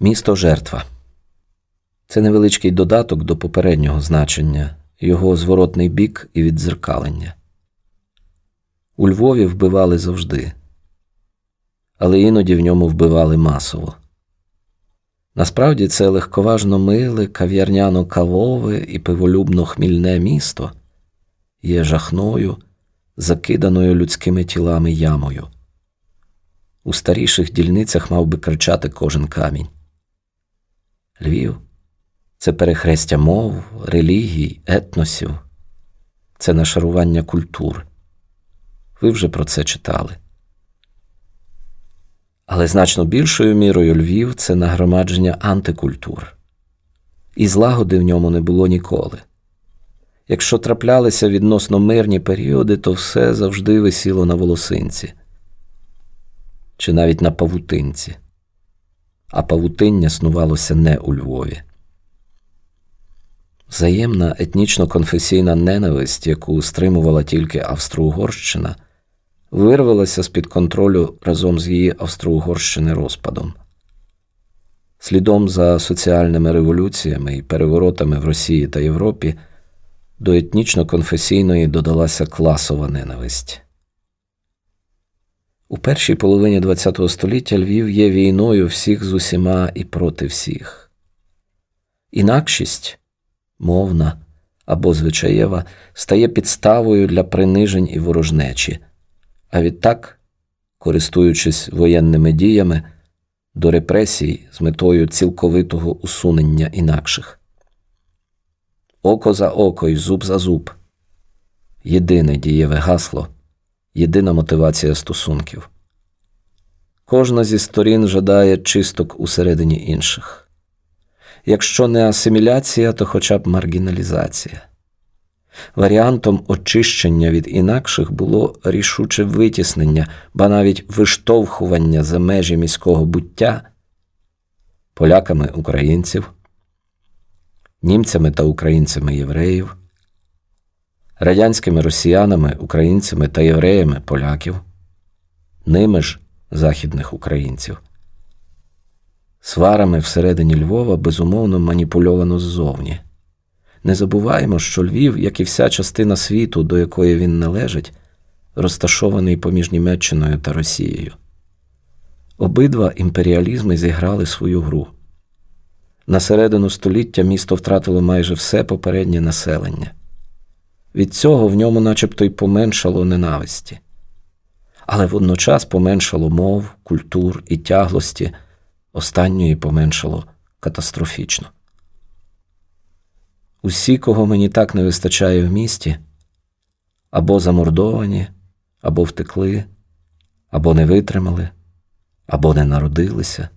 Місто жертва. Це невеличкий додаток до попереднього значення, його зворотний бік і віддзеркалення. У Львові вбивали завжди, але іноді в ньому вбивали масово. Насправді це легковажно миле, кав'ярняно кавове і пиволюбно хмільне місто є жахною, закиданою людськими тілами ямою. У старіших дільницях мав би кричати кожен камінь. Львів це перехрестя мов, релігій, етносів, це нашарування культур. Ви вже про це читали. Але значно більшою мірою Львів це нагромадження антикультур, і злагоди в ньому не було ніколи. Якщо траплялися відносно мирні періоди, то все завжди висіло на волосинці чи навіть на павутинці, а павутиння снувалося не у Львові. Взаємна етнічно-конфесійна ненависть, яку стримувала тільки Австро-Угорщина, вирвалася з під контролю разом з її Австро-Угорщини розпадом. Слідом за соціальними революціями і переворотами в Росії та Європі до етнічно-конфесійної додалася класова ненависть. У першій половині ХХ століття Львів є війною всіх з усіма і проти всіх. Інакшість мовна або звичаєва стає підставою для принижень і ворожнечі, а відтак, користуючись воєнними діями, до репресій з метою цілковитого усунення інакших. Око за око і зуб за зуб єдине дієве гасло, єдина мотивація стосунків. Кожна зі сторін жадає чисток усередині інших. Якщо не асиміляція, то хоча б маргіналізація. Варіантом очищення від інакших було рішуче витіснення, ба навіть виштовхування за межі міського буття поляками українців, німцями та українцями євреїв, радянськими росіянами, українцями та євреями поляків, ними ж західних українців. Сварами всередині Львова безумовно маніпульовано ззовні. Не забуваємо, що Львів, як і вся частина світу, до якої він належить, розташований поміж Німеччиною та Росією. Обидва імперіалізми зіграли свою гру. На середину століття місто втратило майже все попереднє населення. Від цього в ньому начебто й поменшало ненависті, але водночас поменшало мов, культур і тяглості останньої поменшало катастрофічно. Усі, кого мені так не вистачає в місті, або замордовані, або втекли, або не витримали, або не народилися.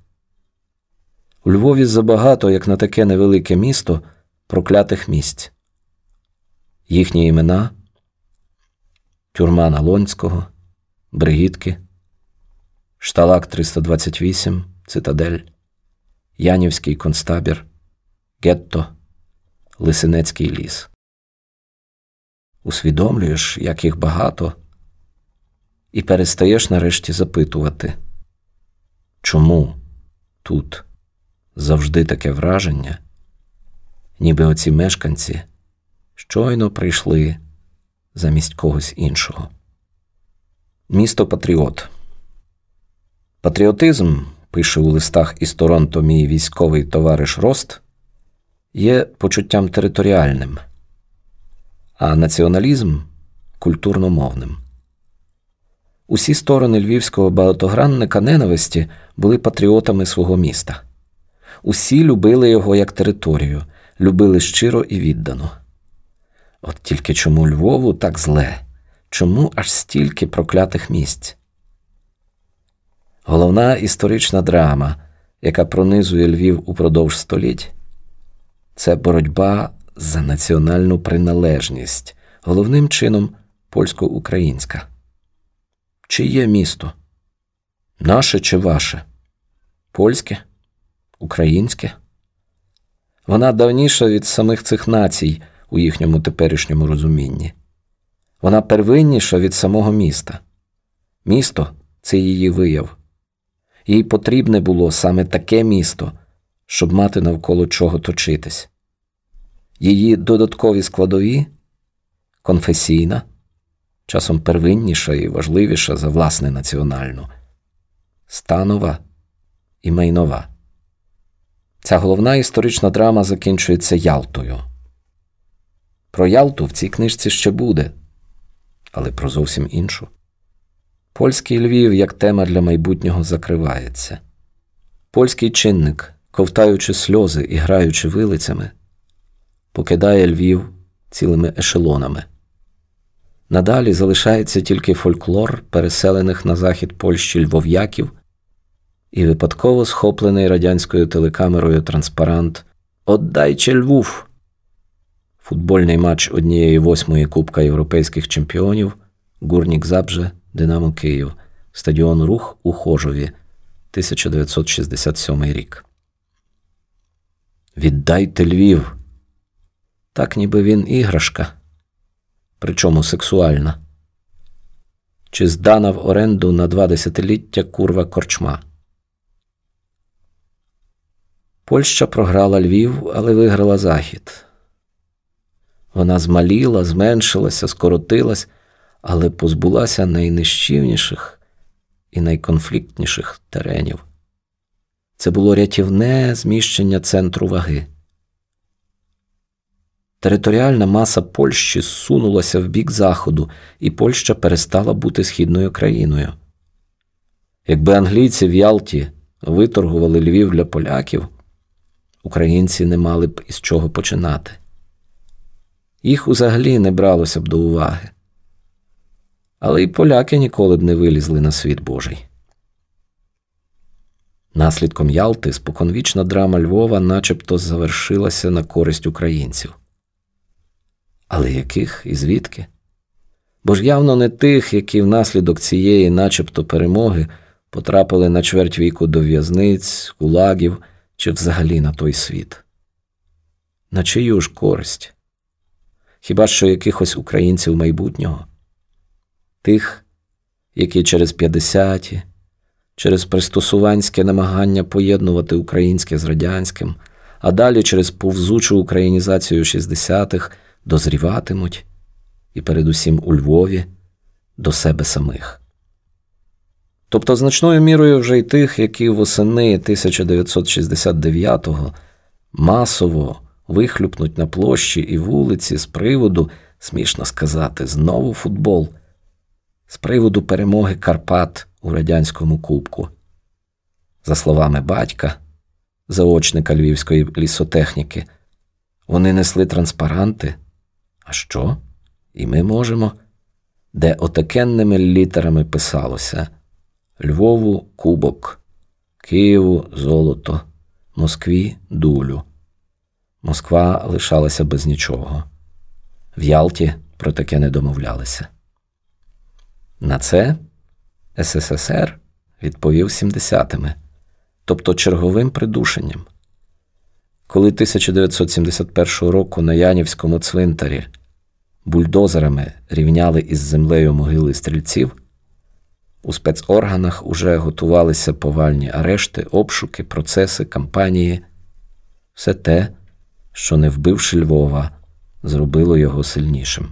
У Львові забагато, як на таке невелике місто, проклятих місць. Їхні імена Тюрма Налонського, Бригітки, Шталак 328, Цитадель, Янівський концтабір, Гетто, Лисинецький ліс. Усвідомлюєш, як їх багато, і перестаєш нарешті запитувати, чому тут завжди таке враження, ніби оці мешканці щойно прийшли замість когось іншого. Місто Патріот. Патріотизм пише у листах із Торонто мій військовий товариш Рост, є почуттям територіальним, а націоналізм культурномовним. Усі сторони львівського багатогранника ненависті були патріотами свого міста. Усі любили його як територію, любили щиро і віддано. От тільки чому Львову так зле, чому аж стільки проклятих місць? Головна історична драма, яка пронизує Львів упродовж століть, це боротьба за національну приналежність, головним чином польсько-українська. Чи є місто? Наше чи ваше? Польське? Українське? Вона давніша від самих цих націй у їхньому теперішньому розумінні. Вона первинніша від самого міста. Місто це її вияв. Їй потрібне було саме таке місто щоб мати навколо чого точитись. Її додаткові складові конфесійна, часом первинніша і важливіша за власне національну, станова і майнова. Ця головна історична драма закінчується Ялтою. Про Ялту в цій книжці ще буде, але про зовсім іншу. Польський Львів як тема для майбутнього закривається. Польський чинник, ковтаючи сльози і граючи вилицями, покидає Львів цілими ешелонами. Надалі залишається тільки фольклор переселених на захід Польщі львов'яків і випадково схоплений радянською телекамерою транспарант Отдайче Львув. Футбольний матч однієї восьмої Кубка європейських чемпіонів Гурнік Забже Динамо Київ, стадіон Рух у Хожові, 1967 рік. Віддайте Львів. Так ніби він іграшка, причому сексуальна. Чи здана в оренду на два десятиліття курва корчма. Польща програла Львів, але виграла Захід. Вона змаліла, зменшилася, скоротилась, але позбулася найнищівніших і найконфліктніших теренів. Це було рятівне зміщення центру ваги. Територіальна маса Польщі зсунулася в бік Заходу, і Польща перестала бути східною країною. Якби англійці в Ялті виторгували Львів для поляків, українці не мали б із чого починати. Їх взагалі не бралося б до уваги. Але й поляки ніколи б не вилізли на світ Божий. Наслідком Ялти споконвічна драма Львова начебто завершилася на користь українців. Але яких і звідки? Бо ж явно не тих, які внаслідок цієї, начебто, перемоги потрапили на чверть віку до в'язниць, гулагів чи взагалі на той світ. На чию ж користь? Хіба що якихось українців майбутнього? Тих, які через 50-ті, через пристосуванське намагання поєднувати українське з радянським, а далі через повзучу українізацію 60-х дозріватимуть, і передусім у Львові до себе самих. Тобто значною мірою вже й тих, які восени 1969-го масово вихлюпнуть на площі і вулиці з приводу, смішно сказати, знову футбол, з приводу перемоги Карпат у радянському кубку. За словами батька, заочника львівської лісотехніки, вони несли транспаранти. А що? І ми можемо, де отакенними літерами писалося Львову кубок, Києву золото, Москві дулю. Москва лишалася без нічого. В Ялті про таке не домовлялися. На це СССР відповів 70-ми, тобто черговим придушенням. Коли 1971 року на Янівському цвинтарі бульдозерами рівняли із землею могили стрільців, у спецорганах уже готувалися повальні арешти, обшуки, процеси, кампанії, все те, що, не вбивши Львова, зробило його сильнішим.